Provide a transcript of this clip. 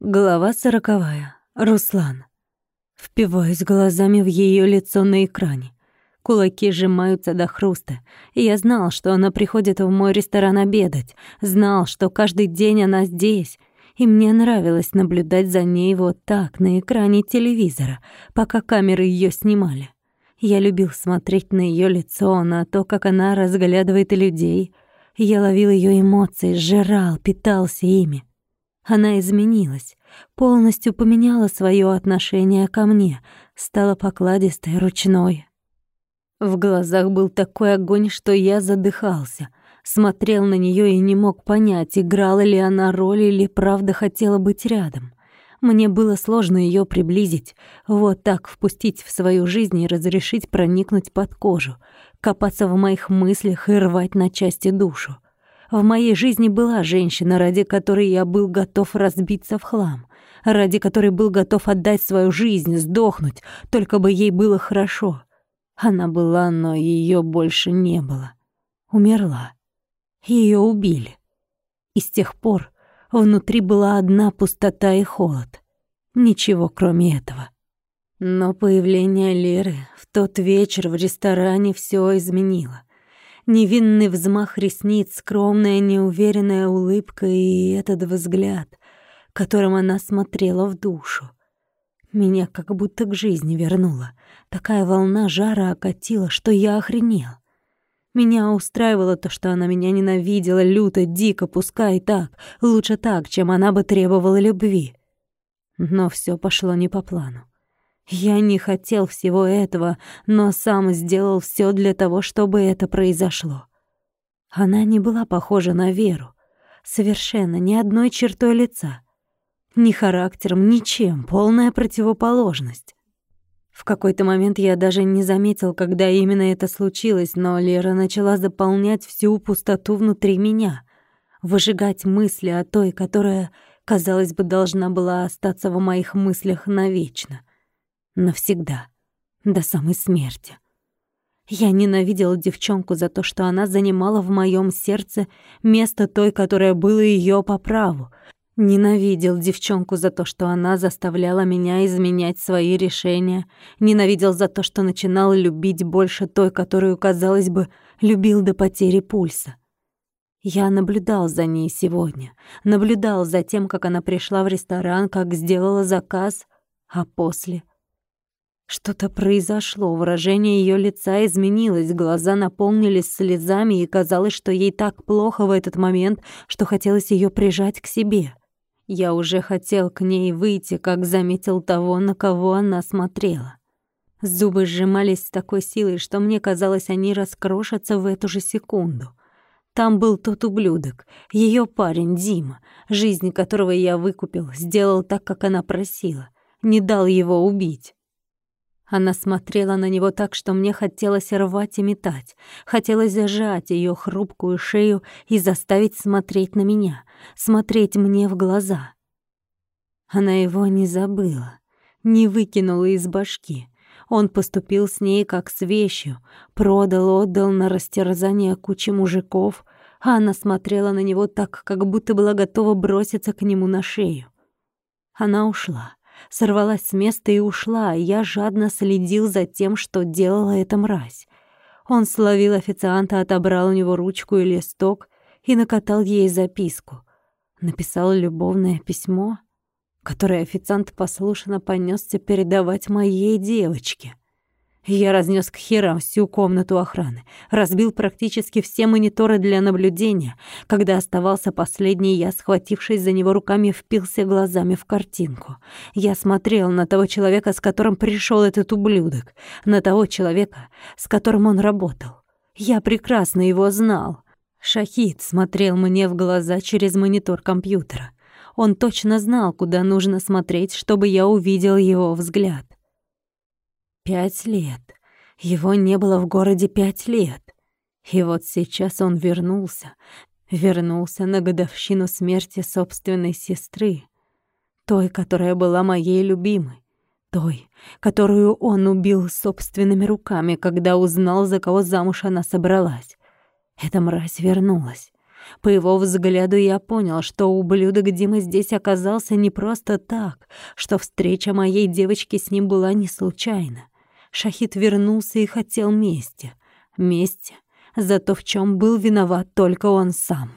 Глава сороковая. Руслан. Впиваюсь глазами в ее лицо на экране. Кулаки сжимаются до хруста. Я знал, что она приходит в мой ресторан обедать. Знал, что каждый день она здесь. И мне нравилось наблюдать за ней вот так, на экране телевизора, пока камеры ее снимали. Я любил смотреть на ее лицо, на то, как она разглядывает людей. Я ловил ее эмоции, сжирал, питался ими. Она изменилась, полностью поменяла свое отношение ко мне, стала покладистой, ручной. В глазах был такой огонь, что я задыхался. Смотрел на нее и не мог понять, играла ли она роль или правда хотела быть рядом. Мне было сложно ее приблизить, вот так впустить в свою жизнь и разрешить проникнуть под кожу, копаться в моих мыслях и рвать на части душу. В моей жизни была женщина, ради которой я был готов разбиться в хлам, ради которой был готов отдать свою жизнь, сдохнуть, только бы ей было хорошо. Она была, но ее больше не было. Умерла. Ее убили. И с тех пор внутри была одна пустота и холод. Ничего кроме этого. Но появление Леры в тот вечер в ресторане все изменило. Невинный взмах ресниц, скромная неуверенная улыбка и этот взгляд, которым она смотрела в душу. Меня как будто к жизни вернула. Такая волна жара окатила, что я охренел. Меня устраивало то, что она меня ненавидела люто, дико, пускай так, лучше так, чем она бы требовала любви. Но все пошло не по плану. Я не хотел всего этого, но сам сделал все для того, чтобы это произошло. Она не была похожа на Веру. Совершенно ни одной чертой лица. Ни характером, ничем, полная противоположность. В какой-то момент я даже не заметил, когда именно это случилось, но Лера начала заполнять всю пустоту внутри меня, выжигать мысли о той, которая, казалось бы, должна была остаться в моих мыслях навечно навсегда, до самой смерти. Я ненавидел девчонку за то, что она занимала в моем сердце место той, которое было ее по праву. Ненавидел девчонку за то, что она заставляла меня изменять свои решения. Ненавидел за то, что начинал любить больше той, которую, казалось бы, любил до потери пульса. Я наблюдал за ней сегодня. Наблюдал за тем, как она пришла в ресторан, как сделала заказ, а после что-то произошло, выражение ее лица изменилось, глаза наполнились слезами, и казалось, что ей так плохо в этот момент, что хотелось ее прижать к себе. Я уже хотел к ней выйти, как заметил того, на кого она смотрела. Зубы сжимались с такой силой, что мне казалось, они раскрошатся в эту же секунду. Там был тот ублюдок, ее парень Дима, жизнь которого я выкупил, сделал так, как она просила, не дал его убить. Она смотрела на него так, что мне хотелось рвать и метать. Хотелось зажать ее хрупкую шею и заставить смотреть на меня, смотреть мне в глаза. Она его не забыла, не выкинула из башки. Он поступил с ней как с вещью, продал, отдал на растерзание куче мужиков, а она смотрела на него так, как будто была готова броситься к нему на шею. Она ушла сорвалась с места и ушла, и я жадно следил за тем, что делала эта мразь. Он словил официанта, отобрал у него ручку и листок и накатал ей записку. Написал любовное письмо, которое официант послушно понесся передавать моей девочке. Я разнес к херам всю комнату охраны, разбил практически все мониторы для наблюдения. Когда оставался последний, я, схватившись за него руками, впился глазами в картинку. Я смотрел на того человека, с которым пришел этот ублюдок, на того человека, с которым он работал. Я прекрасно его знал. Шахид смотрел мне в глаза через монитор компьютера. Он точно знал, куда нужно смотреть, чтобы я увидел его взгляд. Пять лет. Его не было в городе пять лет. И вот сейчас он вернулся. Вернулся на годовщину смерти собственной сестры. Той, которая была моей любимой. Той, которую он убил собственными руками, когда узнал, за кого замуж она собралась. Эта мразь вернулась. По его взгляду я понял, что ублюдок Дима здесь оказался не просто так, что встреча моей девочки с ним была не случайна. Шахид вернулся и хотел мести. Мести за то, в чем был виноват только он сам.